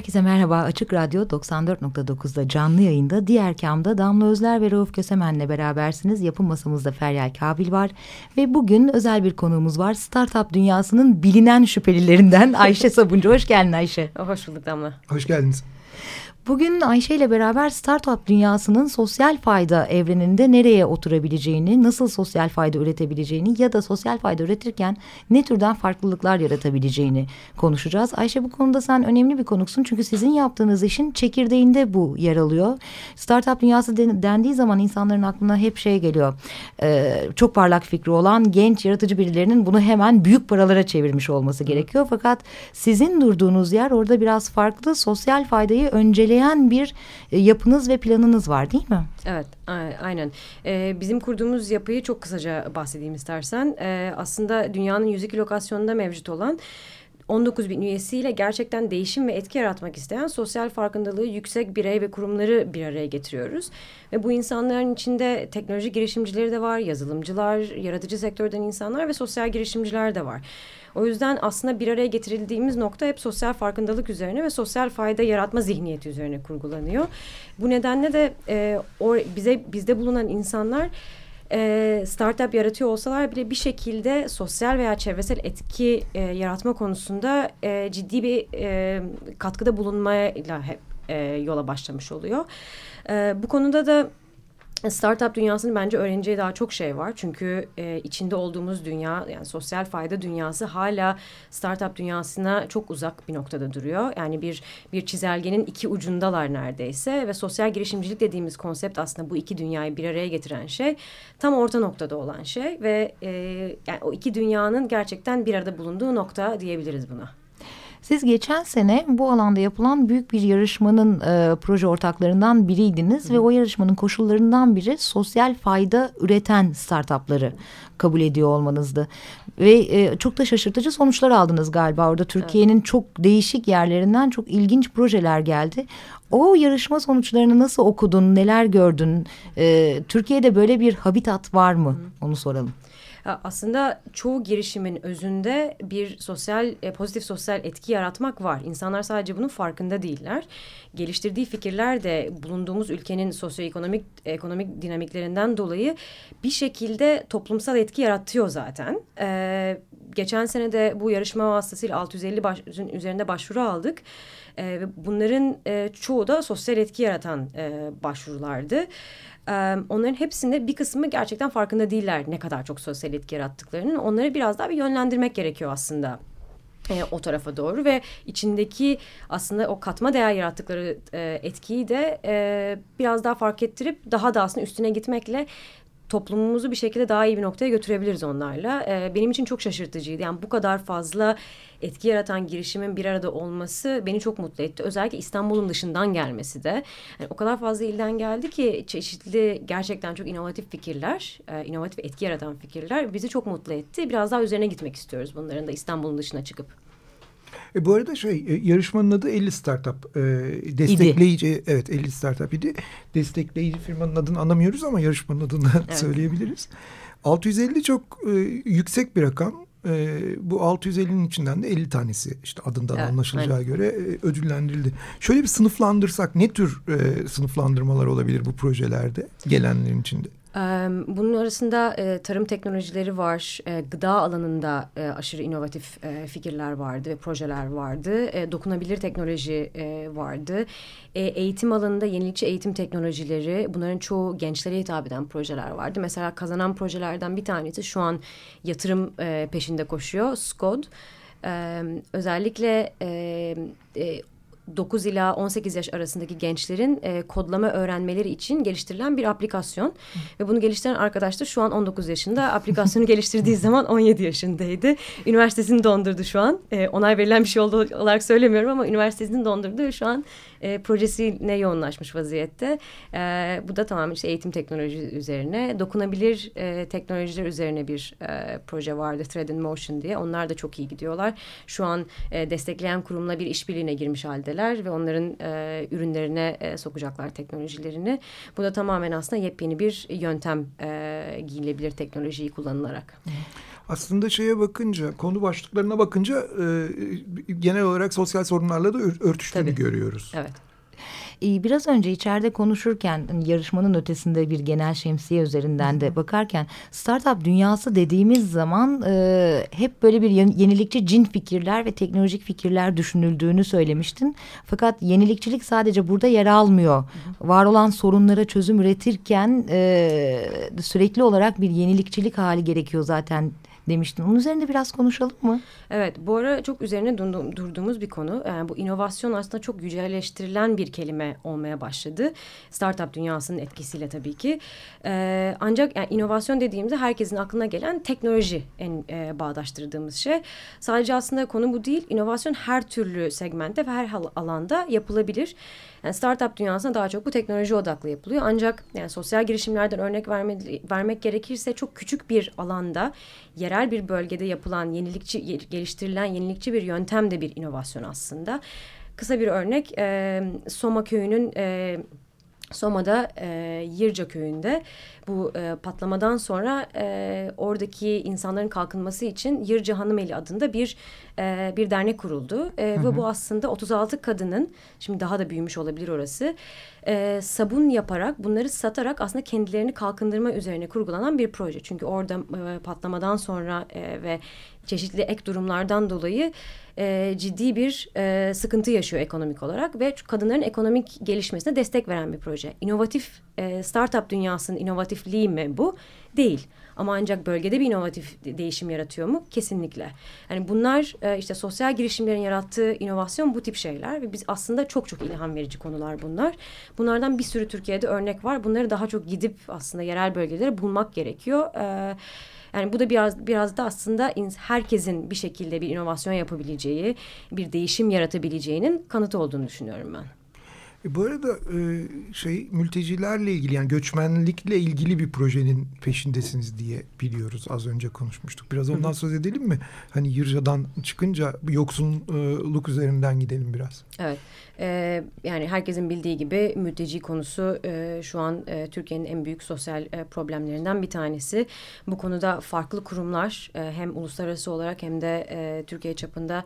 Herkese merhaba. Açık Radyo 94.9'da canlı yayında diğer kamda Damla Özler ve Rauf Kösemen'le berabersiniz. Yapım masamızda Feryal Kabil var. Ve bugün özel bir konuğumuz var. Startup dünyasının bilinen şüphelilerinden Ayşe Sabuncu. Hoş geldin Ayşe. Hoş bulduk Damla. Hoş geldiniz. Bugün Ayşe ile beraber startup dünyasının sosyal fayda evreninde nereye oturabileceğini, nasıl sosyal fayda üretebileceğini ya da sosyal fayda üretirken ne türden farklılıklar yaratabileceğini konuşacağız. Ayşe bu konuda sen önemli bir konuksun çünkü sizin yaptığınız işin çekirdeğinde bu yer alıyor. Startup dünyası dendiği zaman insanların aklına hep şey geliyor. Ee, çok parlak fikri olan genç yaratıcı birilerinin bunu hemen büyük paralara çevirmiş olması gerekiyor. Fakat sizin durduğunuz yer orada biraz farklı. Sosyal faydayı önceleyen ilerleyen bir e, yapınız ve planınız var değil mi? Evet aynen. Ee, bizim kurduğumuz yapıyı çok kısaca bahsedeyim istersen. Ee, aslında dünyanın 102 lokasyonunda mevcut olan 19 bin üyesiyle gerçekten değişim ve etki yaratmak isteyen sosyal farkındalığı yüksek birey ve kurumları bir araya getiriyoruz. Ve bu insanların içinde teknoloji girişimcileri de var, yazılımcılar, yaratıcı sektörden insanlar ve sosyal girişimciler de var. O yüzden aslında bir araya getirildiğimiz nokta hep sosyal farkındalık üzerine ve sosyal fayda yaratma zihniyeti üzerine kurgulanıyor. Bu nedenle de e, o, bize bizde bulunan insanlar e, startup yaratıyor olsalar bile bir şekilde sosyal veya çevresel etki e, yaratma konusunda e, ciddi bir e, katkıda bulunmayla hep e, yola başlamış oluyor. E, bu konuda da startup dünyasının bence öğreneceği daha çok şey var. Çünkü e, içinde olduğumuz dünya yani sosyal fayda dünyası hala startup dünyasına çok uzak bir noktada duruyor. Yani bir bir çizelgenin iki ucundalar neredeyse ve sosyal girişimcilik dediğimiz konsept aslında bu iki dünyayı bir araya getiren şey. Tam orta noktada olan şey ve e, yani o iki dünyanın gerçekten bir arada bulunduğu nokta diyebiliriz buna. Siz geçen sene bu alanda yapılan büyük bir yarışmanın e, proje ortaklarından biriydiniz Hı. ve o yarışmanın koşullarından biri sosyal fayda üreten startupları kabul ediyor olmanızdı. Ve e, çok da şaşırtıcı sonuçlar aldınız galiba orada Türkiye'nin evet. çok değişik yerlerinden çok ilginç projeler geldi. O yarışma sonuçlarını nasıl okudun, neler gördün? E, Türkiye'de böyle bir habitat var mı? Hı. Onu soralım aslında çoğu girişimin özünde bir sosyal e, pozitif sosyal etki yaratmak var. İnsanlar sadece bunun farkında değiller. Geliştirdiği fikirler de bulunduğumuz ülkenin sosyoekonomik ekonomik dinamiklerinden dolayı bir şekilde toplumsal etki yaratıyor zaten. Ee, geçen sene de bu yarışma vasıtasıyla 650 baş, üzerinde başvuru aldık. Ee, bunların e, çoğu da sosyal etki yaratan e, başvurulardı onların hepsinde bir kısmı gerçekten farkında değiller ne kadar çok sosyal etki yarattıklarının. Onları biraz daha bir yönlendirmek gerekiyor aslında o tarafa doğru ve içindeki aslında o katma değer yarattıkları etkiyi de biraz daha fark ettirip daha da aslında üstüne gitmekle toplumumuzu bir şekilde daha iyi bir noktaya götürebiliriz onlarla. E, benim için çok şaşırtıcıydı. Yani bu kadar fazla etki yaratan girişimin bir arada olması beni çok mutlu etti. Özellikle İstanbul'un dışından gelmesi de. Yani o kadar fazla ilden geldi ki çeşitli gerçekten çok inovatif fikirler, e, inovatif etki yaratan fikirler bizi çok mutlu etti. Biraz daha üzerine gitmek istiyoruz bunların da İstanbul'un dışına çıkıp. E, bu arada şey e, yarışmanın adı 50 Startup. E, destekleyici idi. evet 50 Startup idi. Destekleyici firmanın adını anlamıyoruz ama yarışmanın adını evet. söyleyebiliriz. 650 çok e, yüksek bir rakam. E, bu 650'nin içinden de 50 tanesi işte adından evet, anlaşılacağı aynen. göre e, ödüllendirildi. Şöyle bir sınıflandırsak ne tür e, sınıflandırmalar olabilir bu projelerde gelenlerin içinde? Bunun arasında tarım teknolojileri var, gıda alanında aşırı inovatif fikirler vardı ve projeler vardı. Dokunabilir teknoloji vardı. Eğitim alanında yenilikçi eğitim teknolojileri, bunların çoğu gençlere hitap eden projeler vardı. Mesela kazanan projelerden bir tanesi şu an yatırım peşinde koşuyor, SCOD. Özellikle 9 ila 18 yaş arasındaki gençlerin e, kodlama öğrenmeleri için geliştirilen bir aplikasyon. Hı. Ve bunu geliştiren arkadaş da şu an 19 yaşında. Aplikasyonu geliştirdiği zaman 17 yaşındaydı. Üniversitesini dondurdu şu an. E, onay verilen bir şey oldu olarak söylemiyorum ama üniversitesini dondurdu ve şu an e, projesine yoğunlaşmış vaziyette. E, bu da tamamen işte eğitim teknoloji üzerine. Dokunabilir e, teknolojiler üzerine bir e, proje vardı Thread in Motion diye. Onlar da çok iyi gidiyorlar. Şu an e, destekleyen kurumla bir işbirliğine girmiş haldeler ve onların e, ürünlerine e, sokacaklar teknolojilerini. Bu da tamamen aslında yepyeni bir yöntem e, giyilebilir teknolojiyi kullanılarak. Aslında şeye bakınca, konu başlıklarına bakınca e, genel olarak sosyal sorunlarla da örtüştüğünü Tabii. görüyoruz. Evet. Ee, biraz önce içeride konuşurken hani yarışmanın ötesinde bir genel şemsiye üzerinden de bakarken startup dünyası dediğimiz zaman e, hep böyle bir yenilikçi cin fikirler ve teknolojik fikirler düşünüldüğünü söylemiştin. Fakat yenilikçilik sadece burada yer almıyor. Var olan sorunlara çözüm üretirken e, sürekli olarak bir yenilikçilik hali gerekiyor zaten demiştin. Onun üzerinde biraz konuşalım mı? Evet bu ara çok üzerine durduğumuz bir konu. Yani bu inovasyon aslında çok yücelleştirilen bir kelime olmaya başladı. Startup dünyasının etkisiyle tabii ki. Ee, ancak yani inovasyon dediğimizde herkesin aklına gelen teknoloji en e, bağdaştırdığımız şey. Sadece aslında konu bu değil. İnovasyon her türlü segmentte ve her alanda yapılabilir. Yani startup dünyasında daha çok bu teknoloji odaklı yapılıyor. Ancak yani sosyal girişimlerden örnek verme, vermek gerekirse çok küçük bir alanda yerel bir bölgede yapılan yenilikçi geliştirilen yenilikçi bir yöntem de bir inovasyon aslında. Kısa bir örnek e, Soma köyünün e, Soma'da e, Yırca köyünde bu e, patlamadan sonra e, oradaki insanların kalkınması için Yırca Hanımeli adında bir e, bir dernek kuruldu. E, hı hı. Ve bu aslında 36 kadının şimdi daha da büyümüş olabilir orası e, sabun yaparak bunları satarak aslında kendilerini kalkındırma üzerine kurgulanan bir proje. Çünkü orada e, patlamadan sonra e, ve çeşitli ek durumlardan dolayı e, ciddi bir e, sıkıntı yaşıyor ekonomik olarak ve kadınların ekonomik gelişmesine destek veren bir proje. İnovatif e, startup dünyasının inovatifliği mi bu? Değil. Ama ancak bölgede bir inovatif değişim yaratıyor mu? Kesinlikle. Yani bunlar e, işte sosyal girişimlerin yarattığı inovasyon bu tip şeyler ve biz aslında çok çok ilham verici konular bunlar. Bunlardan bir sürü Türkiye'de örnek var. Bunları daha çok gidip aslında yerel bölgelere bulmak gerekiyor. Evet. Yani bu da biraz biraz da aslında herkesin bir şekilde bir inovasyon yapabileceği, bir değişim yaratabileceğinin kanıtı olduğunu düşünüyorum ben. E bu arada e, şey mültecilerle ilgili yani göçmenlikle ilgili bir projenin peşindesiniz diye biliyoruz. Az önce konuşmuştuk. Biraz ondan söz edelim mi? Hani Yırca'dan çıkınca yoksulluk üzerinden gidelim biraz. Evet. E, yani herkesin bildiği gibi mülteci konusu e, şu an e, Türkiye'nin en büyük sosyal e, problemlerinden bir tanesi. Bu konuda farklı kurumlar e, hem uluslararası olarak hem de e, Türkiye çapında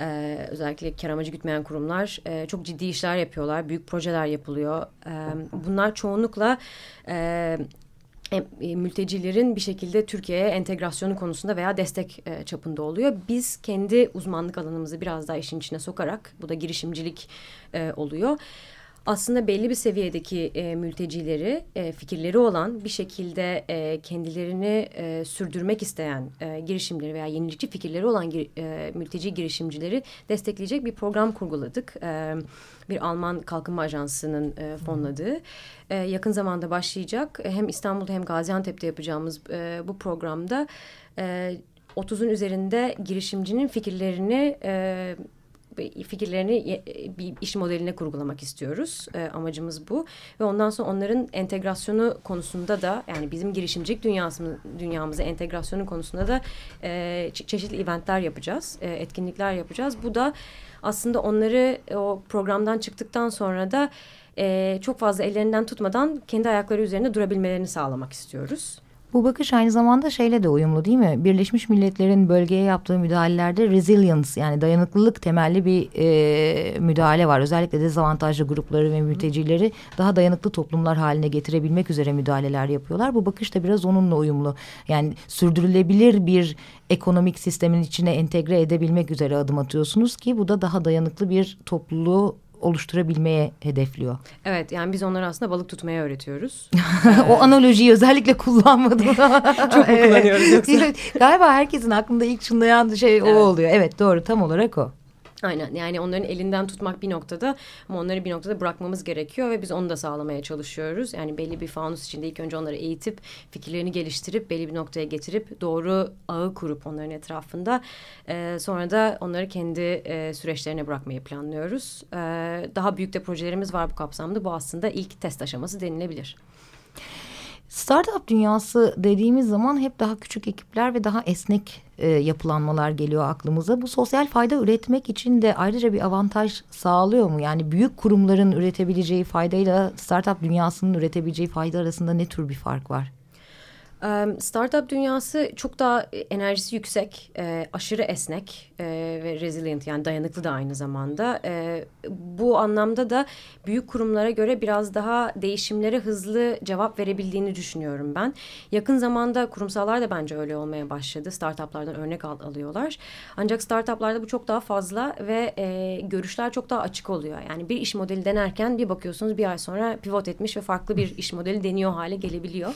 e, özellikle kar amacı gütmeyen kurumlar e, çok ciddi işler yapıyorlar. Büyük projeler yapılıyor. E, bunlar çoğunlukla e, mültecilerin bir şekilde Türkiye'ye entegrasyonu konusunda veya destek e, çapında oluyor. Biz kendi uzmanlık alanımızı biraz daha işin içine sokarak, bu da girişimcilik e, oluyor aslında belli bir seviyedeki e, mültecileri e, fikirleri olan bir şekilde e, kendilerini e, sürdürmek isteyen e, girişimleri veya yenilikçi fikirleri olan gir, e, mülteci girişimcileri destekleyecek bir program kurguladık. E, bir Alman Kalkınma Ajansı'nın e, fonladığı. E, yakın zamanda başlayacak. E, hem İstanbul'da hem Gaziantep'te yapacağımız e, bu programda e, 30'un üzerinde girişimcinin fikirlerini e, fikirlerini bir iş modeline kurgulamak istiyoruz. E, amacımız bu. Ve ondan sonra onların entegrasyonu konusunda da yani bizim girişimcilik dünyası, dünyamıza entegrasyonu konusunda da e, çeşitli eventler yapacağız. E, etkinlikler yapacağız. Bu da aslında onları o programdan çıktıktan sonra da e, çok fazla ellerinden tutmadan kendi ayakları üzerinde durabilmelerini sağlamak istiyoruz. Bu bakış aynı zamanda şeyle de uyumlu değil mi? Birleşmiş Milletler'in bölgeye yaptığı müdahalelerde resilience yani dayanıklılık temelli bir e, müdahale var. Özellikle dezavantajlı grupları ve mültecileri daha dayanıklı toplumlar haline getirebilmek üzere müdahaleler yapıyorlar. Bu bakış da biraz onunla uyumlu. Yani sürdürülebilir bir ekonomik sistemin içine entegre edebilmek üzere adım atıyorsunuz ki bu da daha dayanıklı bir topluluğu oluşturabilmeye hedefliyor. Evet yani biz onları aslında balık tutmaya öğretiyoruz. o analojiyi özellikle kullanmadım. Çok mu kullanıyoruz yoksa? Galiba herkesin aklında ilk çınlayan şey o evet. oluyor. Evet doğru tam olarak o. Aynen yani onların elinden tutmak bir noktada ama onları bir noktada bırakmamız gerekiyor ve biz onu da sağlamaya çalışıyoruz. Yani belli bir fanus içinde ilk önce onları eğitip fikirlerini geliştirip belli bir noktaya getirip doğru ağı kurup onların etrafında e, sonra da onları kendi e, süreçlerine bırakmayı planlıyoruz. E, daha büyük de projelerimiz var bu kapsamda bu aslında ilk test aşaması denilebilir. Startup dünyası dediğimiz zaman hep daha küçük ekipler ve daha esnek e, yapılanmalar geliyor aklımıza. Bu sosyal fayda üretmek için de ayrıca bir avantaj sağlıyor mu? Yani büyük kurumların üretebileceği faydayla startup dünyasının üretebileceği fayda arasında ne tür bir fark var? Startup dünyası çok daha enerjisi yüksek, aşırı esnek ve resilient yani dayanıklı da aynı zamanda. Bu anlamda da büyük kurumlara göre biraz daha değişimlere hızlı cevap verebildiğini düşünüyorum ben. Yakın zamanda kurumsallar da bence öyle olmaya başladı. Startuplardan örnek al alıyorlar. Ancak startuplarda bu çok daha fazla ve görüşler çok daha açık oluyor. Yani bir iş modeli denerken bir bakıyorsunuz bir ay sonra pivot etmiş ve farklı bir iş modeli deniyor hale gelebiliyor.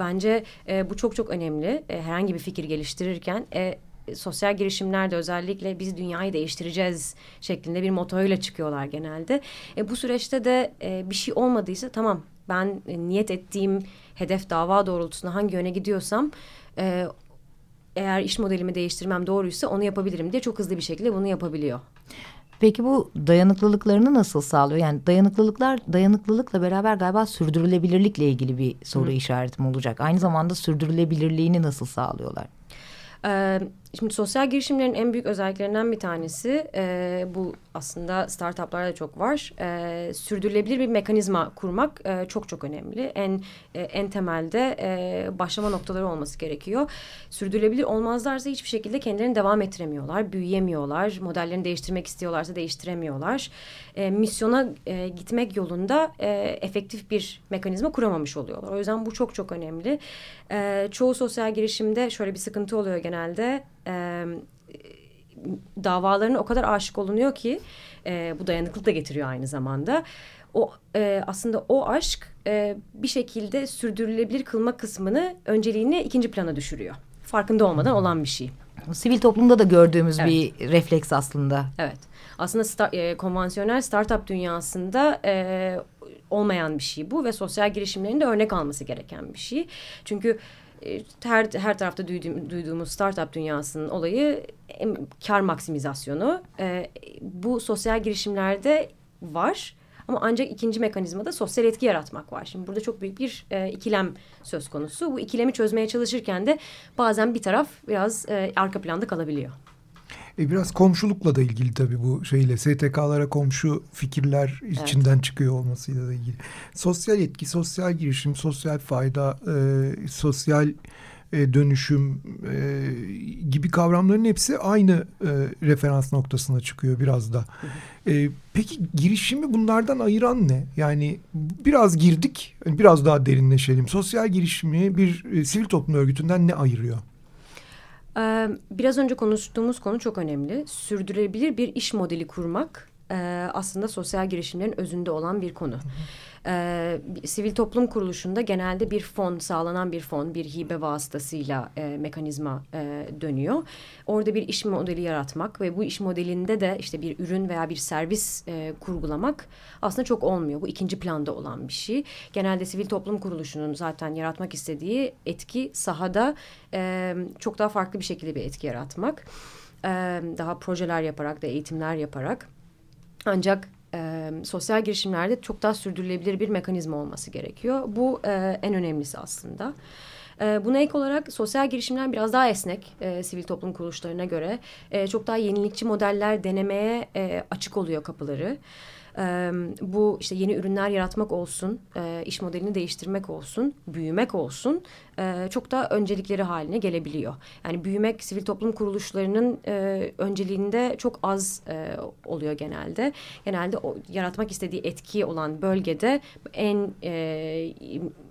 Ben bence e, bu çok çok önemli. E, herhangi bir fikir geliştirirken e, sosyal girişimlerde özellikle biz dünyayı değiştireceğiz şeklinde bir motoyla çıkıyorlar genelde. E, bu süreçte de e, bir şey olmadıysa tamam ben e, niyet ettiğim hedef dava doğrultusunda hangi yöne gidiyorsam e, eğer iş modelimi değiştirmem doğruysa onu yapabilirim diye çok hızlı bir şekilde bunu yapabiliyor. Peki bu dayanıklılıklarını nasıl sağlıyor? Yani dayanıklılıklar dayanıklılıkla beraber galiba sürdürülebilirlikle ilgili bir soru Hı. işaretim olacak. Aynı zamanda sürdürülebilirliğini nasıl sağlıyorlar? Ee, Şimdi sosyal girişimlerin en büyük özelliklerinden bir tanesi e, bu aslında startuplarda çok var. E, sürdürülebilir bir mekanizma kurmak e, çok çok önemli. En e, en temelde e, başlama noktaları olması gerekiyor. Sürdürülebilir olmazlarsa hiçbir şekilde kendilerini devam ettiremiyorlar, büyüyemiyorlar. Modellerini değiştirmek istiyorlarsa değiştiremiyorlar. E, misyona e, gitmek yolunda e, efektif bir mekanizma kuramamış oluyorlar. O yüzden bu çok çok önemli. E, çoğu sosyal girişimde şöyle bir sıkıntı oluyor genelde e, davalarına o kadar aşık olunuyor ki e, bu dayanıklılık da getiriyor aynı zamanda. O e, aslında o aşk e, bir şekilde sürdürülebilir kılma kısmını önceliğini ikinci plana düşürüyor. Farkında olmadan olan bir şey. Sivil toplumda da gördüğümüz evet. bir refleks aslında. Evet. Aslında star, e, konvansiyonel startup dünyasında e, olmayan bir şey bu ve sosyal girişimlerin de örnek alması gereken bir şey. Çünkü her her tarafta duyduğum, duyduğumuz startup dünyasının olayı kar maksimizasyonu. E, bu sosyal girişimlerde var. Ama ancak ikinci mekanizmada sosyal etki yaratmak var. Şimdi burada çok büyük bir e, ikilem söz konusu. Bu ikilemi çözmeye çalışırken de bazen bir taraf biraz e, arka planda kalabiliyor. E biraz komşulukla da ilgili tabii bu şeyle STK'lara komşu fikirler evet. içinden çıkıyor olmasıyla da ilgili. Sosyal etki, sosyal girişim, sosyal fayda, e, sosyal e, dönüşüm e, gibi kavramların hepsi aynı e, referans noktasına çıkıyor biraz da. E, peki girişimi bunlardan ayıran ne? Yani biraz girdik, biraz daha derinleşelim. Sosyal girişimi bir e, sivil toplum örgütünden ne ayırıyor? Biraz önce konuştuğumuz konu çok önemli. Sürdürülebilir bir iş modeli kurmak aslında sosyal girişimlerin özünde olan bir konu. Hı hı. E, sivil toplum kuruluşunda genelde bir fon, sağlanan bir fon, bir hibe vasıtasıyla e, mekanizma e, dönüyor. Orada bir iş modeli yaratmak ve bu iş modelinde de işte bir ürün veya bir servis e, kurgulamak aslında çok olmuyor. Bu ikinci planda olan bir şey. Genelde sivil toplum kuruluşunun zaten yaratmak istediği etki sahada e, çok daha farklı bir şekilde bir etki yaratmak. E, daha projeler yaparak da eğitimler yaparak. Ancak e, sosyal girişimlerde çok daha sürdürülebilir bir mekanizma olması gerekiyor. Bu e, en önemlisi aslında. E, buna ek olarak sosyal girişimler biraz daha esnek e, sivil toplum kuruluşlarına göre. E, çok daha yenilikçi modeller denemeye e, açık oluyor kapıları bu işte yeni ürünler yaratmak olsun, iş modelini değiştirmek olsun, büyümek olsun çok daha öncelikleri haline gelebiliyor. Yani büyümek sivil toplum kuruluşlarının e, önceliğinde çok az oluyor genelde. Genelde o, yaratmak istediği etki olan bölgede en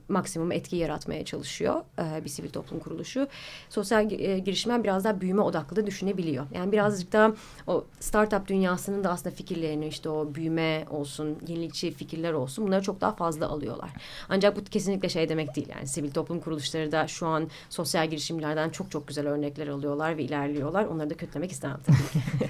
maksimum etki yaratmaya çalışıyor e, bir sivil toplum kuruluşu. Sosyal e, girişimler biraz daha büyüme odaklı da düşünebiliyor. Yani birazcık daha o startup dünyasının da aslında fikirlerini işte o büyüme olsun, yenilikçi fikirler olsun bunları çok daha fazla alıyorlar. Ancak bu kesinlikle şey demek değil yani sivil toplum kuruluşları da şu an sosyal girişimlerden çok çok güzel örnekler alıyorlar ve ilerliyorlar. Onları da kötülemek istemem tabii ki.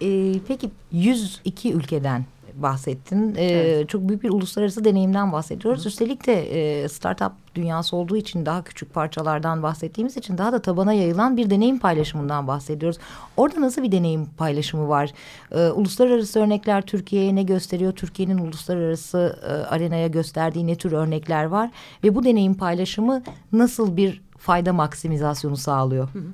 e, peki 102 ülkeden bahsettin. Ee, evet. Çok büyük bir uluslararası deneyimden bahsediyoruz. Hı. Üstelik de e, startup dünyası olduğu için daha küçük parçalardan bahsettiğimiz için daha da tabana yayılan bir deneyim paylaşımından bahsediyoruz. Orada nasıl bir deneyim paylaşımı var? Ee, uluslararası örnekler Türkiye'ye ne gösteriyor? Türkiye'nin uluslararası e, arenaya gösterdiği ne tür örnekler var? Ve bu deneyim paylaşımı nasıl bir fayda maksimizasyonu sağlıyor? Hı hı.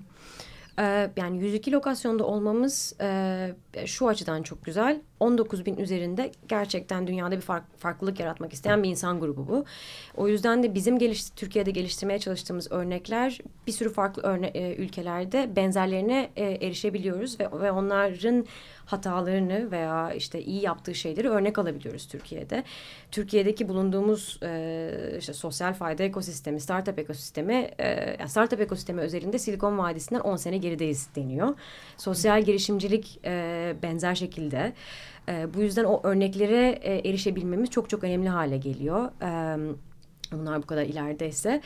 Ee, yani 102 lokasyonda olmamız e, şu açıdan çok güzel. 19 bin üzerinde gerçekten dünyada bir fark, farklılık yaratmak isteyen bir insan grubu bu. O yüzden de bizim geliş, Türkiye'de geliştirmeye çalıştığımız örnekler bir sürü farklı örne, e, ülkelerde benzerlerine e, erişebiliyoruz ve, ve onların hatalarını veya işte iyi yaptığı şeyleri örnek alabiliyoruz Türkiye'de. Türkiye'deki bulunduğumuz e, işte sosyal fayda ekosistemi, startup ekosistemi, e, startup ekosistemi özelinde Silikon Vadisi'nden 10 sene gerideyiz deniyor. Sosyal girişimcilik e, benzer şekilde. E, bu yüzden o örneklere e, erişebilmemiz çok çok önemli hale geliyor. E, bunlar bu kadar ilerideyse.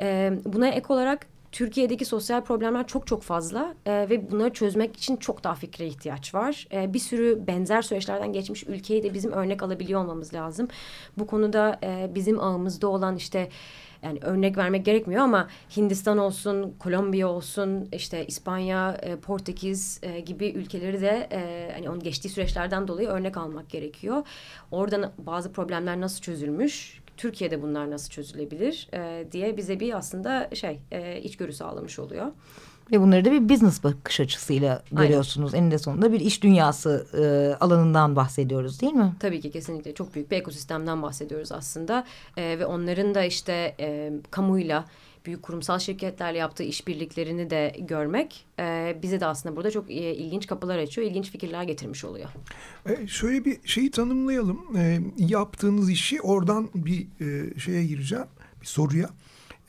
E, buna ek olarak Türkiye'deki sosyal problemler çok çok fazla e, ve bunları çözmek için çok daha fikre ihtiyaç var. E, bir sürü benzer süreçlerden geçmiş ülkeyi de bizim örnek alabiliyor olmamız lazım. Bu konuda e, bizim ağımızda olan işte yani örnek vermek gerekmiyor ama Hindistan olsun, Kolombiya olsun, işte İspanya, e, Portekiz e, gibi ülkeleri de e, hani onun geçtiği süreçlerden dolayı örnek almak gerekiyor. Oradan bazı problemler nasıl çözülmüş, Türkiye'de bunlar nasıl çözülebilir e, diye bize bir aslında şey e, içgörü sağlamış oluyor. Ve bunları da bir business bakış açısıyla görüyorsunuz. Aynen. Eninde sonunda bir iş dünyası e, alanından bahsediyoruz değil mi? Tabii ki kesinlikle çok büyük bir ekosistemden bahsediyoruz aslında. E, ve onların da işte e, kamuyla büyük kurumsal şirketlerle yaptığı işbirliklerini de görmek e, bize de aslında burada çok e, ilginç kapılar açıyor, ilginç fikirler getirmiş oluyor. E, şöyle bir şeyi tanımlayalım. E, yaptığınız işi oradan bir e, şeye gireceğim, bir soruya.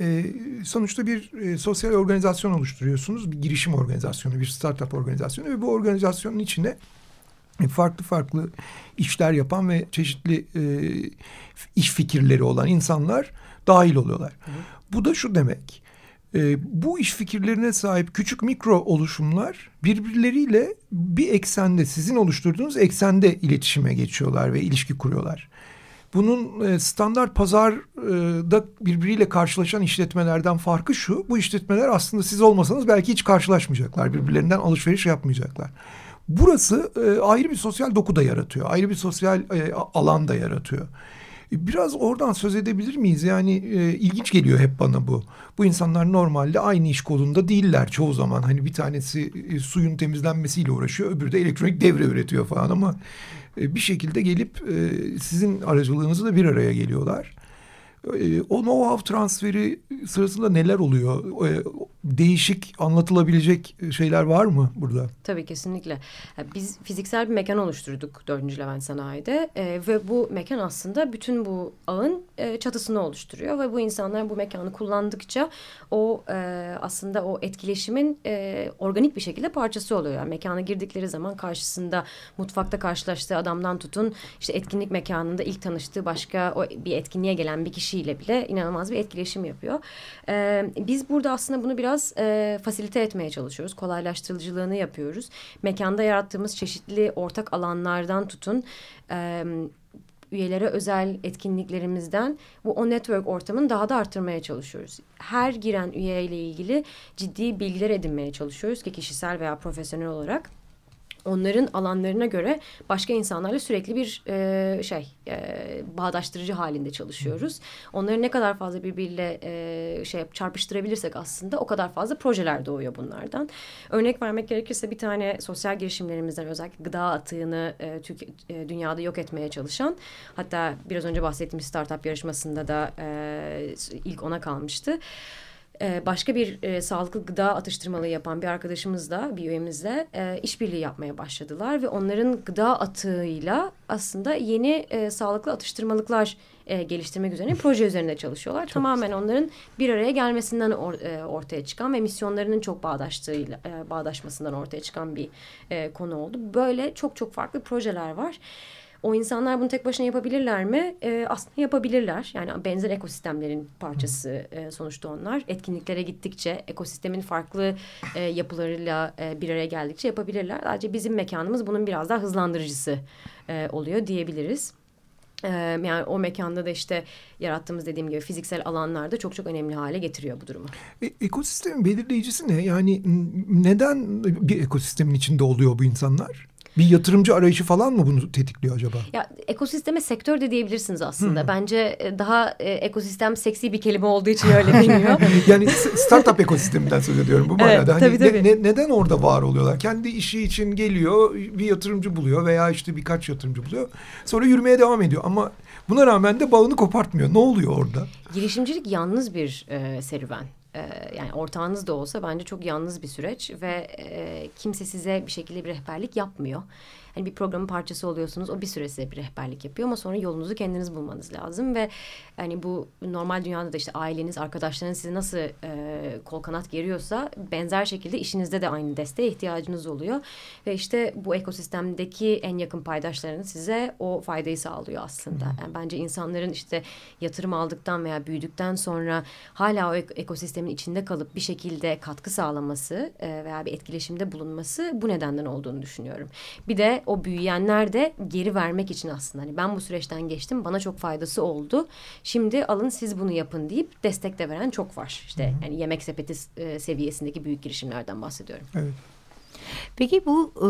E, sonuçta bir e, sosyal organizasyon oluşturuyorsunuz. Bir girişim organizasyonu, bir startup organizasyonu ve bu organizasyonun içine farklı farklı işler yapan ve çeşitli e, iş fikirleri olan insanlar dahil oluyorlar. Hı. Bu da şu demek. E, bu iş fikirlerine sahip küçük mikro oluşumlar birbirleriyle bir eksende sizin oluşturduğunuz eksende iletişime geçiyorlar ve ilişki kuruyorlar. Bunun e, standart pazarda birbiriyle karşılaşan işletmelerden farkı şu. Bu işletmeler aslında siz olmasanız belki hiç karşılaşmayacaklar. Birbirlerinden alışveriş yapmayacaklar. Burası e, ayrı bir sosyal doku da yaratıyor. Ayrı bir sosyal e, alan da yaratıyor. Biraz oradan söz edebilir miyiz? Yani e, ilginç geliyor hep bana bu. Bu insanlar normalde aynı iş kolunda değiller çoğu zaman. Hani bir tanesi e, suyun temizlenmesiyle uğraşıyor, öbürü de elektronik devre üretiyor falan ama e, bir şekilde gelip e, sizin aracılığınızla bir araya geliyorlar. E, o know-how transferi sırasında neler oluyor? E, değişik anlatılabilecek şeyler var mı burada? Tabii kesinlikle. Biz fiziksel bir mekan oluşturduk 4. Levent Sanayi'de e, ve bu mekan aslında bütün bu ağın e, çatısını oluşturuyor ve bu insanlar bu mekanı kullandıkça o e, aslında o etkileşimin e, organik bir şekilde parçası oluyor. Yani mekana girdikleri zaman karşısında mutfakta karşılaştığı adamdan tutun işte etkinlik mekanında ilk tanıştığı başka o bir etkinliğe gelen bir kişiyle bile inanılmaz bir etkileşim yapıyor. E, biz burada aslında bunu biraz biraz e, fasilite etmeye çalışıyoruz. Kolaylaştırıcılığını yapıyoruz. Mekanda yarattığımız çeşitli ortak alanlardan tutun... E, üyelere özel etkinliklerimizden bu o network ortamını daha da arttırmaya çalışıyoruz. Her giren üyeyle ilgili ciddi bilgiler edinmeye çalışıyoruz ki kişisel veya profesyonel olarak onların alanlarına göre başka insanlarla sürekli bir e, şey e, bağdaştırıcı halinde çalışıyoruz. Onları ne kadar fazla birbiriyle e, şey çarpıştırabilirsek aslında o kadar fazla projeler doğuyor bunlardan. Örnek vermek gerekirse bir tane sosyal girişimlerimizden özellikle gıda atığını e, Türk, e, dünyada yok etmeye çalışan hatta biraz önce bahsettiğimiz startup yarışmasında da e, ilk ona kalmıştı e, başka bir e, sağlıklı gıda atıştırmalığı yapan bir arkadaşımızla, bir üyemizle e, işbirliği yapmaya başladılar ve onların gıda atığıyla aslında yeni e, sağlıklı atıştırmalıklar e, geliştirmek üzerine proje üzerinde çalışıyorlar. Çok Tamamen güzel. onların bir araya gelmesinden or, e, ortaya çıkan ve misyonlarının çok bağdaştığıyla e, bağdaşmasından ortaya çıkan bir e, konu oldu. Böyle çok çok farklı projeler var. O insanlar bunu tek başına yapabilirler mi? E, aslında yapabilirler. Yani benzer ekosistemlerin parçası e, sonuçta onlar. Etkinliklere gittikçe ekosistemin farklı e, yapılarıyla e, bir araya geldikçe yapabilirler. Sadece bizim mekanımız bunun biraz daha hızlandırıcısı e, oluyor diyebiliriz. Yani o mekanda da işte yarattığımız dediğim gibi fiziksel alanlarda çok çok önemli hale getiriyor bu durumu. E, ekosistemin belirleyicisi ne? Yani neden bir ekosistemin içinde oluyor bu insanlar? Bir yatırımcı arayışı falan mı bunu tetikliyor acaba? Ya ekosisteme sektör de diyebilirsiniz aslında. Hmm. Bence e, daha e, ekosistem seksi bir kelime olduğu için öyle deniyor. yani startup ekosisteminden söz ediyorum bu evet, manada. Hani tabii, tabii. Ne, neden orada var oluyorlar? Kendi işi için geliyor, bir yatırımcı buluyor veya işte birkaç yatırımcı buluyor. Sonra yürümeye devam ediyor ama buna rağmen de bağını kopartmıyor. Ne oluyor orada? Girişimcilik yalnız bir e, serüven e, yani ortağınız da olsa bence çok yalnız bir süreç ve e, kimse size bir şekilde bir rehberlik yapmıyor hani bir programın parçası oluyorsunuz. O bir süre size bir rehberlik yapıyor ama sonra yolunuzu kendiniz bulmanız lazım ve hani bu normal dünyada da işte aileniz, arkadaşlarınız size nasıl e, kol kanat geriyorsa benzer şekilde işinizde de aynı desteğe ihtiyacınız oluyor. Ve işte bu ekosistemdeki en yakın paydaşlarınız size o faydayı sağlıyor aslında. Yani bence insanların işte yatırım aldıktan veya büyüdükten sonra hala o ekosistemin içinde kalıp bir şekilde katkı sağlaması e, veya bir etkileşimde bulunması bu nedenden olduğunu düşünüyorum. Bir de o büyüyenler de geri vermek için aslında. Hani ben bu süreçten geçtim bana çok faydası oldu. Şimdi alın siz bunu yapın deyip destek de veren çok var. İşte Hı-hı. yani yemek sepeti e, seviyesindeki büyük girişimlerden bahsediyorum. Evet. Peki bu e,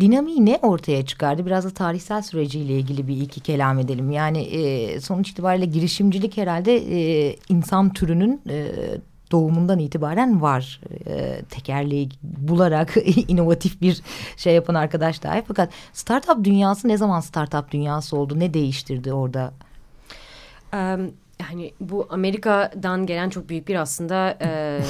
dinamiği ne ortaya çıkardı? Biraz da tarihsel süreciyle ilgili bir iki kelam edelim. Yani e, sonuç itibariyle girişimcilik herhalde e, insan türünün e, doğumundan itibaren var. E, tekerleği bularak inovatif bir şey yapan arkadaş dahi. Fakat startup dünyası ne zaman startup dünyası oldu? Ne değiştirdi orada? Um, yani bu Amerika'dan gelen çok büyük bir aslında e,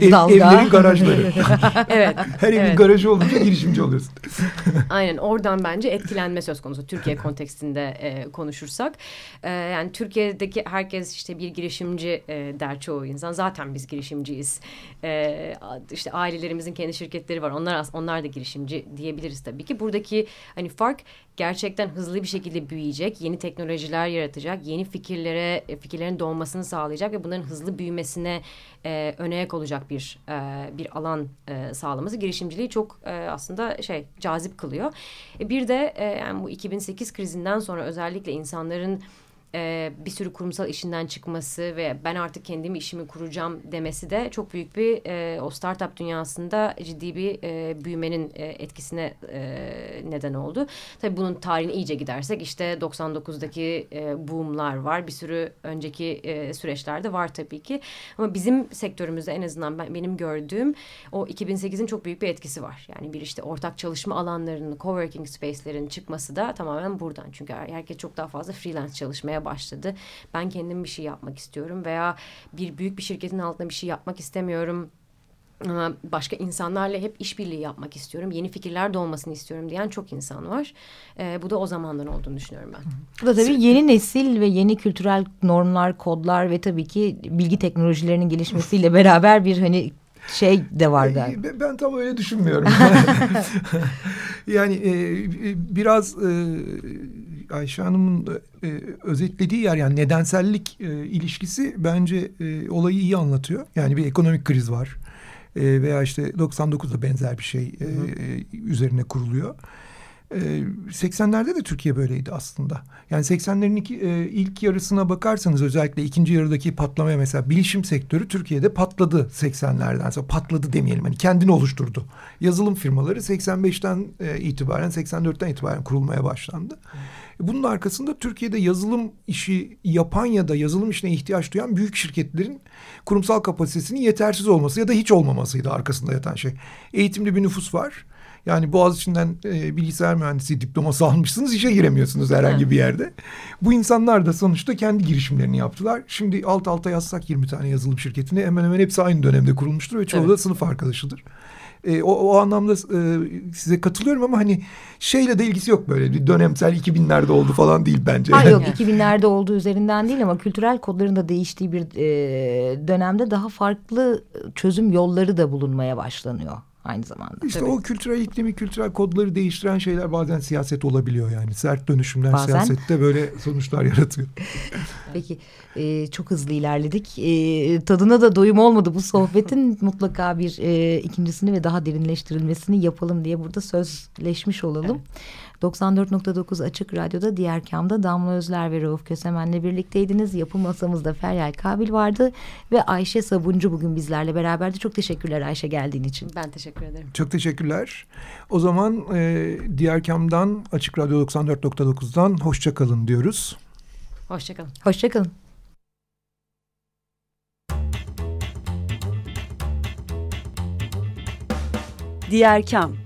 dalga. Ev, evlerin garajları. evet. Her evin evet. garajı olunca girişimci oluyorsun. Aynen oradan bence etkilenme söz konusu Türkiye kontekstinde e, konuşursak. E, yani Türkiye'deki herkes işte bir girişimci e, der çoğu insan. Zaten biz girişimciyiz. E, işte ailelerimizin kendi şirketleri var. Onlar onlar da girişimci diyebiliriz tabii ki. Buradaki hani fark gerçekten hızlı bir şekilde büyüyecek, yeni teknolojiler yaratacak, yeni fikirlere e, fikirlerin doğmasını sağlayacak ve bunların hızlı büyümesine e, öne olacak bir e, bir alan e, sağlaması girişimciliği çok e, aslında şey cazip kılıyor. E, bir de e, yani bu 2008 krizinden sonra özellikle insanların e, bir sürü kurumsal işinden çıkması ve ben artık kendim işimi kuracağım demesi de çok büyük bir e, o startup dünyasında ciddi bir e, büyümenin etkisine neden oldu. Tabii bunun tarihine iyice gidersek işte 99'daki e, boomlar var. Bir sürü önceki süreçlerde var tabii ki. Ama bizim sektörümüzde en azından ben, benim gördüğüm o 2008'in çok büyük bir etkisi var. Yani bir işte ortak çalışma alanlarının, coworking space'lerin çıkması da tamamen buradan. Çünkü herkes çok daha fazla freelance çalışmaya başladı. Ben kendim bir şey yapmak istiyorum veya bir büyük bir şirketin altında bir şey yapmak istemiyorum ama başka insanlarla hep işbirliği yapmak istiyorum. Yeni fikirler doğmasını istiyorum diyen çok insan var. Ee, bu da o zamandan olduğunu düşünüyorum ben. Bu da tabii yeni nesil ve yeni kültürel normlar, kodlar ve tabii ki bilgi teknolojilerinin gelişmesiyle beraber bir hani şey de var da. Ben, ben tam öyle düşünmüyorum. yani e, biraz e, Ayşe Hanım'ın e, özetlediği yer yani nedensellik e, ilişkisi bence e, olayı iyi anlatıyor. Yani bir ekonomik kriz var e, veya işte 99'da benzer bir şey e, üzerine kuruluyor. 80'lerde de Türkiye böyleydi aslında. Yani 80'lerin iki, e, ilk yarısına bakarsanız özellikle ikinci yarıdaki patlamaya mesela bilişim sektörü Türkiye'de patladı 80'lerden sonra patladı demeyelim hani kendini oluşturdu. Yazılım firmaları 85'ten e, itibaren 84'ten itibaren kurulmaya başlandı. Hmm. Bunun arkasında Türkiye'de yazılım işi yapan ya da yazılım işine ihtiyaç duyan büyük şirketlerin kurumsal kapasitesinin yetersiz olması ya da hiç olmamasıydı arkasında yatan şey. Eğitimli bir nüfus var Yani Boğaziçi'nden e, bilgisayar mühendisi diploması almışsınız işe giremiyorsunuz herhangi bir yerde. Bu insanlar da sonuçta kendi girişimlerini yaptılar. Şimdi alt alta yazsak 20 tane yazılım şirketini hemen hemen hepsi aynı dönemde kurulmuştur ve çoğu evet. da sınıf arkadaşıdır. E, o, o anlamda e, size katılıyorum ama hani şeyle de ilgisi yok böyle bir dönemsel 2000'lerde oldu falan değil bence. Hayır yok 2000'lerde olduğu üzerinden değil ama kültürel kodların da değiştiği bir e, dönemde daha farklı çözüm yolları da bulunmaya başlanıyor aynı zamanda. İşte Tabii. o kültürel iklimi, kültürel kodları değiştiren şeyler bazen siyaset olabiliyor yani. Sert dönüşümler bazen... siyasette böyle sonuçlar yaratıyor. Peki e, çok hızlı ilerledik. E, tadına da doyum olmadı bu sohbetin. Mutlaka bir e, ikincisini ve daha derinleştirilmesini yapalım diye burada sözleşmiş olalım. Evet. 94.9 Açık Radyo'da diğer kamda Damla Özler ve Rauf Kösemen'le birlikteydiniz. Yapım masamızda Feryal Kabil vardı ve Ayşe Sabuncu bugün bizlerle beraberdi. Çok teşekkürler Ayşe geldiğin için. Ben teşekkür ederim. Çok teşekkürler. O zaman e, diğer kamdan Açık Radyo 94.9'dan hoşçakalın diyoruz. Hoşçakalın. Hoşçakalın. Diğer Kam